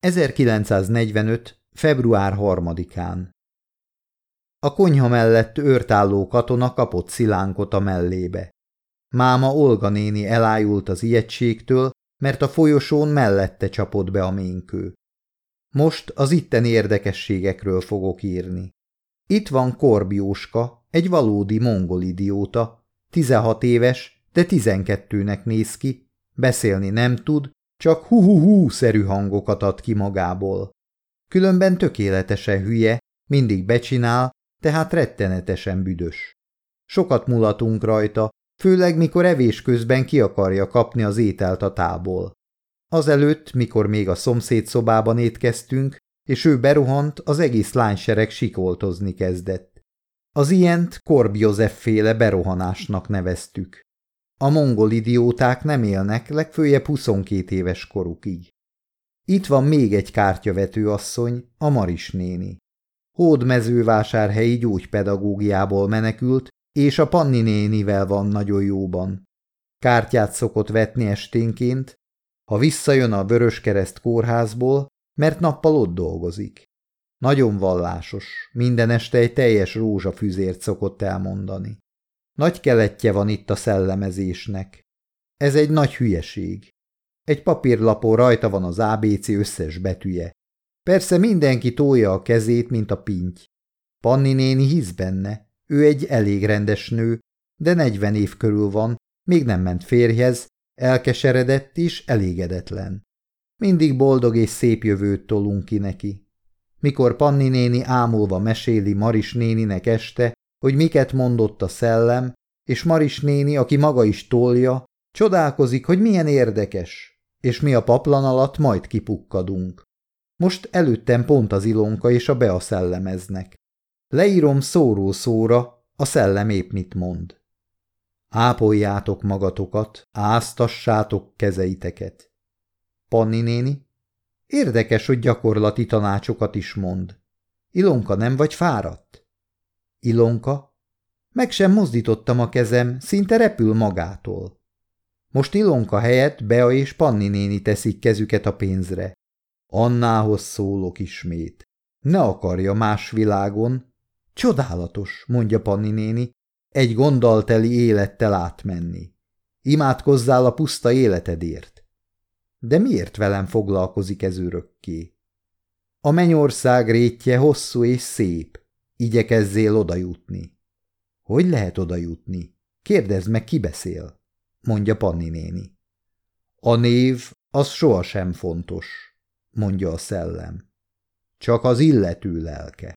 1945. február 3-án A konyha mellett őrtálló katona kapott szilánkot a mellébe. Máma Olga néni elájult az ijegységtől, mert a folyosón mellette csapott be a ménkő. Most az itten érdekességekről fogok írni. Itt van Korbióska, egy valódi mongol idióta, 16 éves, de 12-nek néz ki, beszélni nem tud, csak hu-hu-hu-szerű hangokat ad ki magából. Különben tökéletesen hülye, mindig becsinál, tehát rettenetesen büdös. Sokat mulatunk rajta, főleg mikor evés közben ki akarja kapni az ételt a tából. Azelőtt, mikor még a szomszéd szobában étkeztünk, és ő beruhant, az egész lánysereg sikoltozni kezdett. Az ilyent Korb József féle berohanásnak neveztük. A mongol idióták nem élnek, legfőjebb 22 éves korukig. Itt van még egy kártyavető asszony, a Maris néni. Hódmezővásárhelyi gyógypedagógiából menekült, és a Panni nénivel van nagyon jóban. Kártyát szokott vetni esténként, ha visszajön a Vöröskereszt kórházból, mert nappal ott dolgozik. Nagyon vallásos, minden este egy teljes rózsafüzért szokott elmondani. Nagy keletje van itt a szellemezésnek. Ez egy nagy hülyeség. Egy papírlapon rajta van az ABC összes betűje. Persze mindenki tolja a kezét, mint a pinty. Panni néni hisz benne, ő egy elég rendes nő, de negyven év körül van, még nem ment férjhez, elkeseredett és elégedetlen. Mindig boldog és szép jövőt tolunk ki neki. Mikor Panni néni ámulva meséli Maris néninek este, hogy miket mondott a szellem, és Maris néni, aki maga is tolja, csodálkozik, hogy milyen érdekes, és mi a paplan alatt majd kipukkadunk. Most előttem pont az ilonka és a bea szellemeznek. Leírom szóró szóra, a szellem épp mit mond. Ápoljátok magatokat, áztassátok kezeiteket. Panni néni? Érdekes, hogy gyakorlati tanácsokat is mond. Ilonka, nem vagy fáradt? Ilonka? Meg sem mozdítottam a kezem, szinte repül magától. Most Ilonka helyett Bea és Panni néni teszik kezüket a pénzre. Annához szólok ismét. Ne akarja más világon. Csodálatos, mondja Panni néni, egy gondalteli élettel átmenni. Imádkozzál a puszta életedért. De miért velem foglalkozik ez örökké? A mennyország rétje hosszú és szép, igyekezzél odajutni. Hogy lehet odajutni? Kérdezd meg, ki beszél, mondja Panni néni. A név az sohasem fontos, mondja a szellem. Csak az illető lelke.